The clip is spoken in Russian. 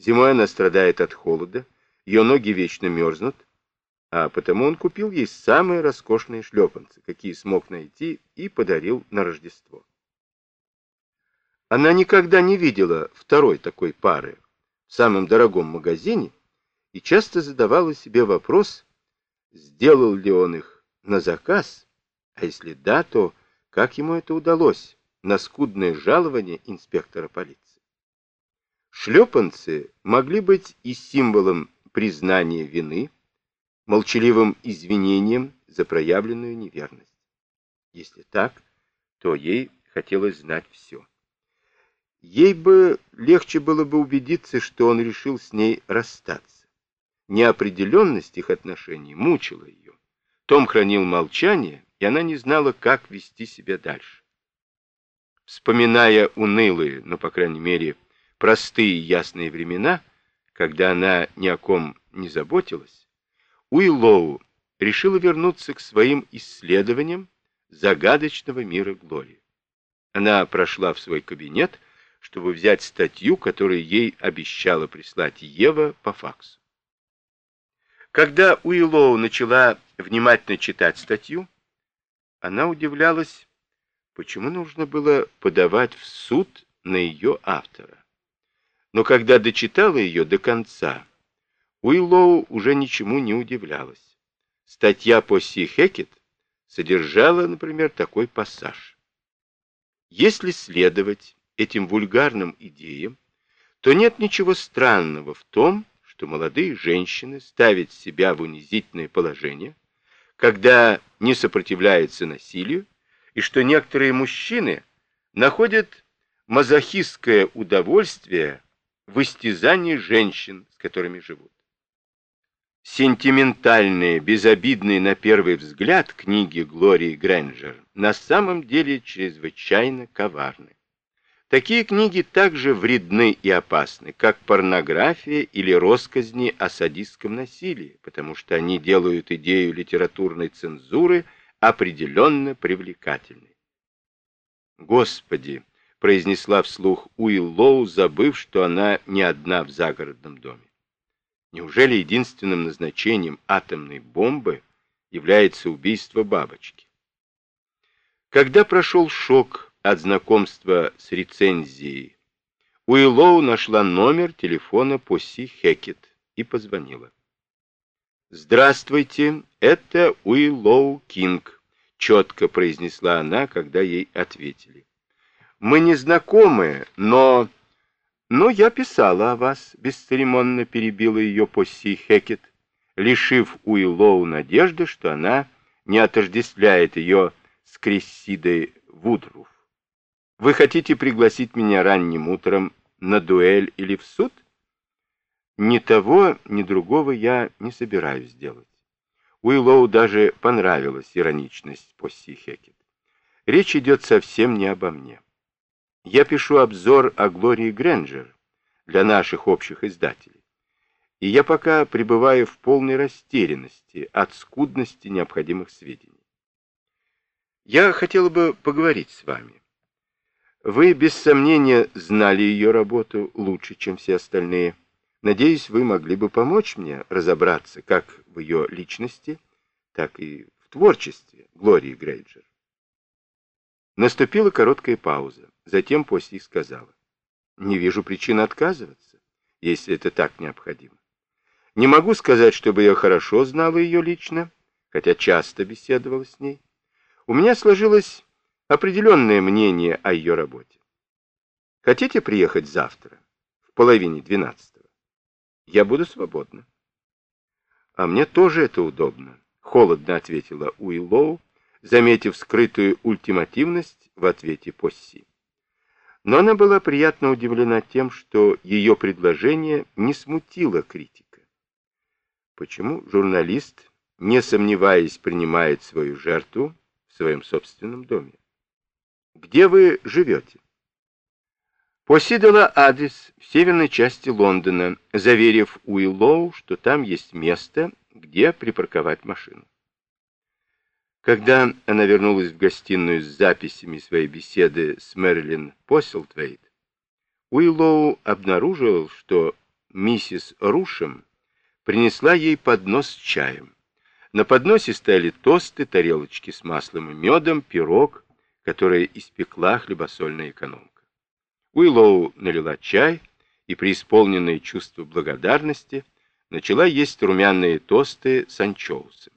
Зимой она страдает от холода, ее ноги вечно мерзнут, а потому он купил ей самые роскошные шлепанцы, какие смог найти, и подарил на Рождество. Она никогда не видела второй такой пары в самом дорогом магазине и часто задавала себе вопрос, сделал ли он их на заказ, а если да, то как ему это удалось на скудное жалование инспектора полиции. Шлепанцы могли быть и символом признания вины, молчаливым извинением за проявленную неверность. Если так, то ей хотелось знать все. Ей бы легче было бы убедиться, что он решил с ней расстаться. Неопределенность их отношений мучила ее. Том хранил молчание, и она не знала, как вести себя дальше. Вспоминая унылые, но, по крайней мере, простые ясные времена, когда она ни о ком не заботилась, Уиллоу решила вернуться к своим исследованиям загадочного мира Глории. Она прошла в свой кабинет, чтобы взять статью, которую ей обещала прислать Ева по факсу. Когда Уиллоу начала внимательно читать статью, она удивлялась, почему нужно было подавать в суд на ее автора. Но когда дочитала ее до конца, Уиллоу уже ничему не удивлялась. Статья по Си Хекет содержала, например, такой пассаж. Если следовать этим вульгарным идеям, то нет ничего странного в том, что молодые женщины ставят себя в унизительное положение, когда не сопротивляются насилию, и что некоторые мужчины находят мазохистское удовольствие в истязании женщин, с которыми живут. Сентиментальные, безобидные на первый взгляд книги Глории Грэнджер на самом деле чрезвычайно коварны. Такие книги также вредны и опасны, как порнография или росказни о садистском насилии, потому что они делают идею литературной цензуры определенно привлекательной. «Господи!» — произнесла вслух Уиллоу, забыв, что она не одна в загородном доме. Неужели единственным назначением атомной бомбы является убийство бабочки? Когда прошел шок от знакомства с рецензией, Уиллоу нашла номер телефона по Си Хекет и позвонила. «Здравствуйте, это Уиллоу Кинг», — четко произнесла она, когда ей ответили. «Мы не знакомы, но...» «Но я писала о вас», — бесцеремонно перебила ее Посси Хекет, лишив Уиллоу надежды, что она не отождествляет ее с Крессидой Вудруф. «Вы хотите пригласить меня ранним утром на дуэль или в суд?» «Ни того, ни другого я не собираюсь делать». Уиллоу даже понравилась ироничность Посси Хекет. «Речь идет совсем не обо мне». Я пишу обзор о Глории Грэнджер для наших общих издателей. И я пока пребываю в полной растерянности от скудности необходимых сведений. Я хотела бы поговорить с вами. Вы, без сомнения, знали ее работу лучше, чем все остальные. Надеюсь, вы могли бы помочь мне разобраться как в ее личности, так и в творчестве Глории Грейджер. Наступила короткая пауза. Затем Поси сказала, «Не вижу причин отказываться, если это так необходимо. Не могу сказать, чтобы я хорошо знала ее лично, хотя часто беседовала с ней. У меня сложилось определенное мнение о ее работе. Хотите приехать завтра, в половине двенадцатого? Я буду свободна. А мне тоже это удобно, холодно ответила Уиллоу, заметив скрытую ультимативность в ответе Посси. Но она была приятно удивлена тем, что ее предложение не смутило критика. Почему журналист, не сомневаясь, принимает свою жертву в своем собственном доме? Где вы живете? Поси дала адрес в северной части Лондона, заверив Уиллоу, что там есть место, где припарковать машину. Когда она вернулась в гостиную с записями своей беседы с Мэрилин Посселтвейт, Уиллоу обнаружил, что миссис Рушем принесла ей поднос с чаем. На подносе стояли тосты, тарелочки с маслом и медом, пирог, который испекла хлебосольная экономка. Уиллоу налила чай и, преисполненное чувство благодарности, начала есть румяные тосты с анчоусом.